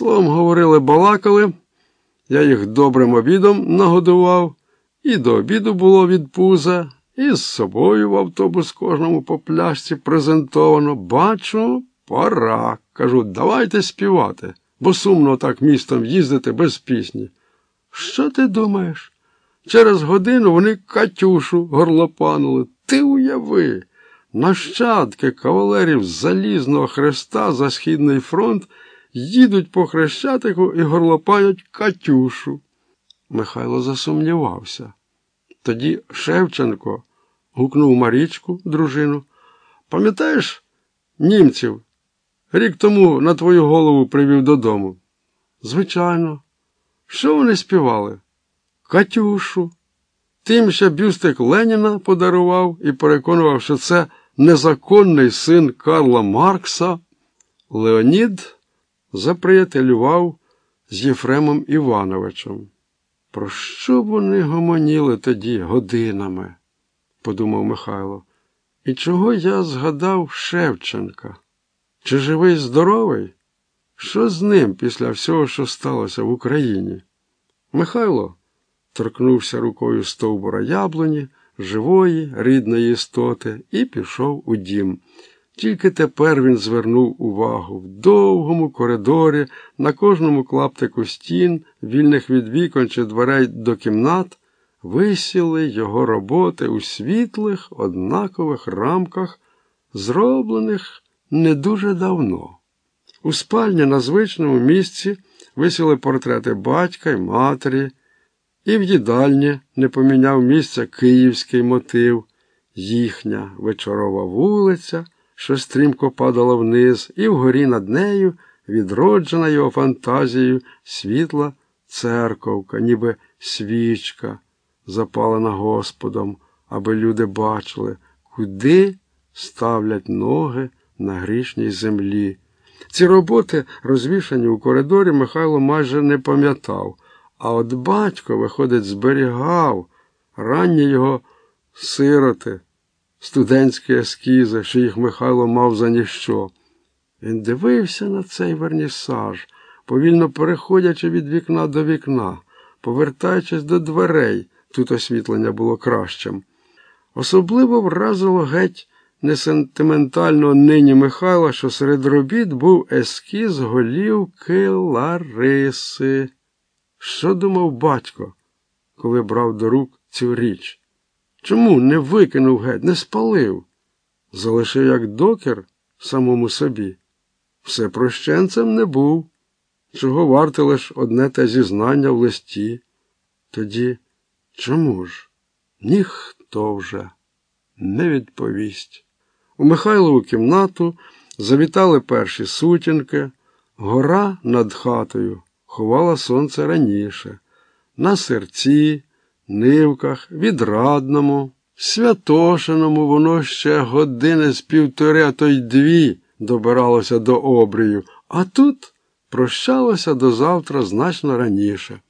Словом, говорили, балакали, я їх добрим обідом нагодував, і до обіду було від пуза, і з собою в автобус кожному по пляшці презентовано. Бачу, пора. Кажу, давайте співати, бо сумно так містом їздити без пісні. Що ти думаєш? Через годину вони Катюшу горлопанули. Ти уяви, нащадки кавалерів Залізного Хреста за Східний фронт їдуть по Хрещатику і горлопанять Катюшу. Михайло засумнівався. Тоді Шевченко гукнув Марічку, дружину. Пам'ятаєш німців? Рік тому на твою голову привів додому. Звичайно. Що вони співали? Катюшу. Тим ще бюстик Леніна подарував і переконував, що це незаконний син Карла Маркса. Леонід заприятелював з Єфремом Івановичем. Про що вони гомоніли тоді годинами? подумав Михайло. І чого я згадав Шевченка? Чи живий здоровий? Що з ним після всього, що сталося в Україні? Михайло торкнувся рукою стовбура яблуні, живої, рідної істоти, і пішов у дім. Тільки тепер він звернув увагу в довгому коридорі, на кожному клаптику стін, вільних від вікон чи дверей до кімнат, висіли його роботи у світлих, однакових рамках, зроблених не дуже давно. У спальні на звичному місці висіли портрети батька й матері, і в їдальні не поміняв місця київський мотив, їхня вечорова вулиця, що стрімко падала вниз, і вгорі над нею відроджена його фантазією світла церковка, ніби свічка, запалена Господом, аби люди бачили, куди ставлять ноги на грішній землі. Ці роботи, розвішані у коридорі, Михайло майже не пам'ятав, а от батько, виходить, зберігав ранні його сироти, студентські ескізи, що їх Михайло мав за ніщо. Він дивився на цей вернісаж, повільно переходячи від вікна до вікна, повертаючись до дверей, тут освітлення було кращим. Особливо вразило геть несентиментального нині Михайла, що серед робіт був ескіз голівки Лариси. Що думав батько, коли брав до рук цю річ? Чому не викинув геть, не спалив? Залишив як докер самому собі. Все прощенцем не був, чого варте лиш одне те зізнання в листі. Тоді чому ж? Ніхто вже не відповість. У Михайлову кімнату завітали перші сутінки, гора над хатою ховала сонце раніше, на серці, нивках, відрадному, святошиному воно ще години з півтори, а то й дві добиралося до обрію, а тут прощалося до завтра значно раніше.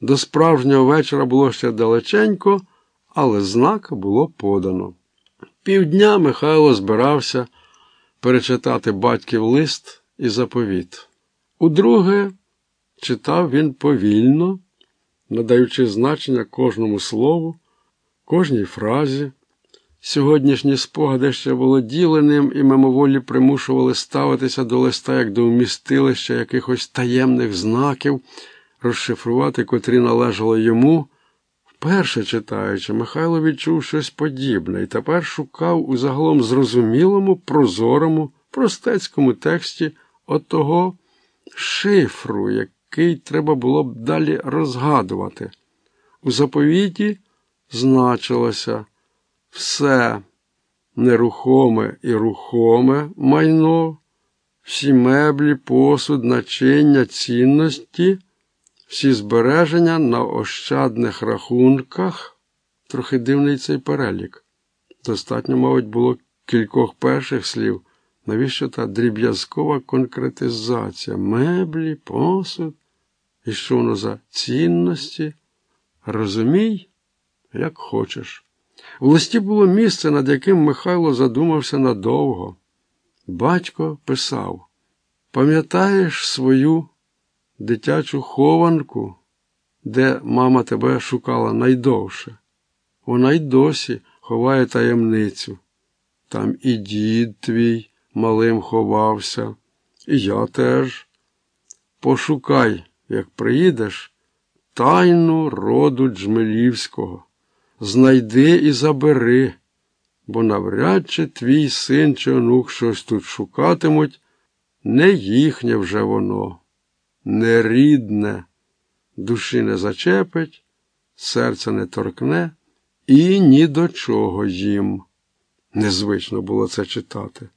До справжнього вечора було ще далеченько, але знак було подано. Півдня Михайло збирався перечитати батьків лист і заповіт. Удруге, читав він повільно, надаючи значення кожному слову, кожній фразі. Сьогоднішні спогади ще володіли ним і мимоволі примушували ставитися до листа як до вмістилища якихось таємних знаків, розшифрувати, котрі належало йому. Вперше читаючи, Михайло відчув щось подібне і тепер шукав у загалом зрозумілому, прозорому, простецькому тексті отого шифру, який треба було б далі розгадувати. У заповіті значилося все нерухоме і рухоме майно, всі меблі, посуд, начиння, цінності всі збереження на ощадних рахунках, трохи дивний цей перелік. Достатньо, мабуть, було кількох перших слів, навіщо та дріб'язкова конкретизація, меблі, посуд, і що воно за цінності. Розумій, як хочеш. У листі було місце, над яким Михайло задумався надовго. Батько писав: Пам'ятаєш свою дитячу хованку, де мама тебе шукала найдовше. Вона й досі ховає таємницю. Там і дід твій малим ховався, і я теж. Пошукай, як приїдеш, тайну роду Джмелівського. Знайди і забери, бо навряд чи твій син чи онук щось тут шукатимуть, не їхнє вже воно, не рідне, душі не зачепить, серця не торкне і ні до чого їм. Незвично було це читати.